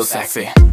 So sexy.